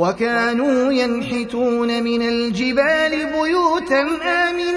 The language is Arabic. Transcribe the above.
وكانوا ينحتون من الجبال بيوتا آمنين.